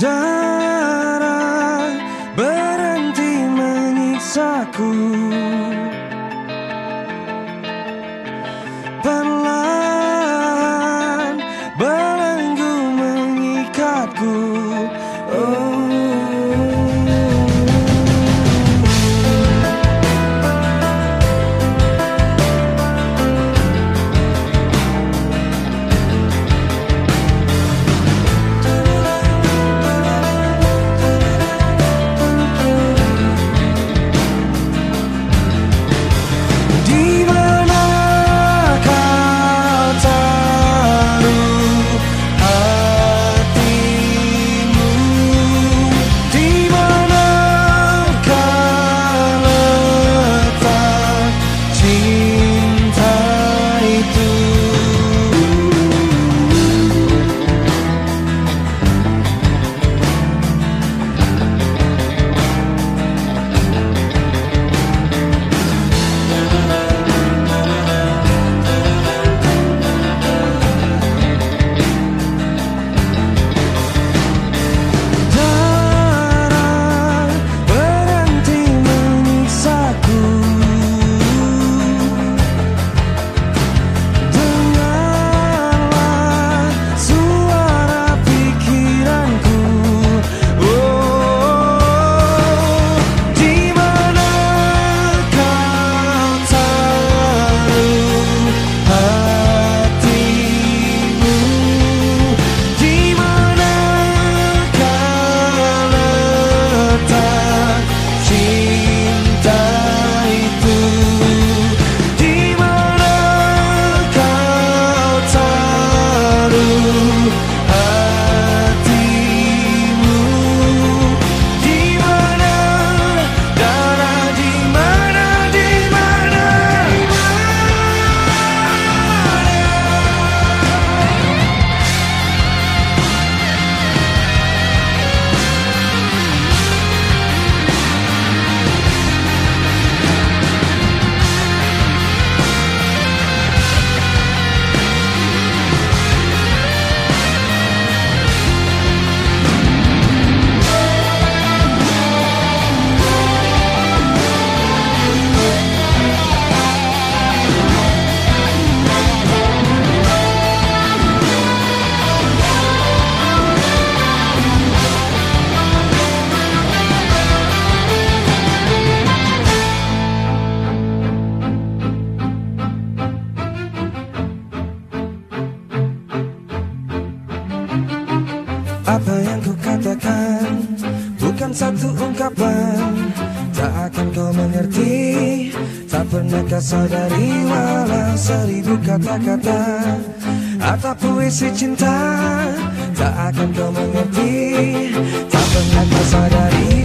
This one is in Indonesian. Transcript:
Darah berhenti menyiksaku. Perlahan belenggu mengikatku. Oh Apa yang ku katakan bukan satu ungkapan. Tak akan kau mengerti. Tak pernah kau sadari walau seribu kata-kata. Atau puisi cinta Tak akan kau mengerti. Tak pernah kau sadari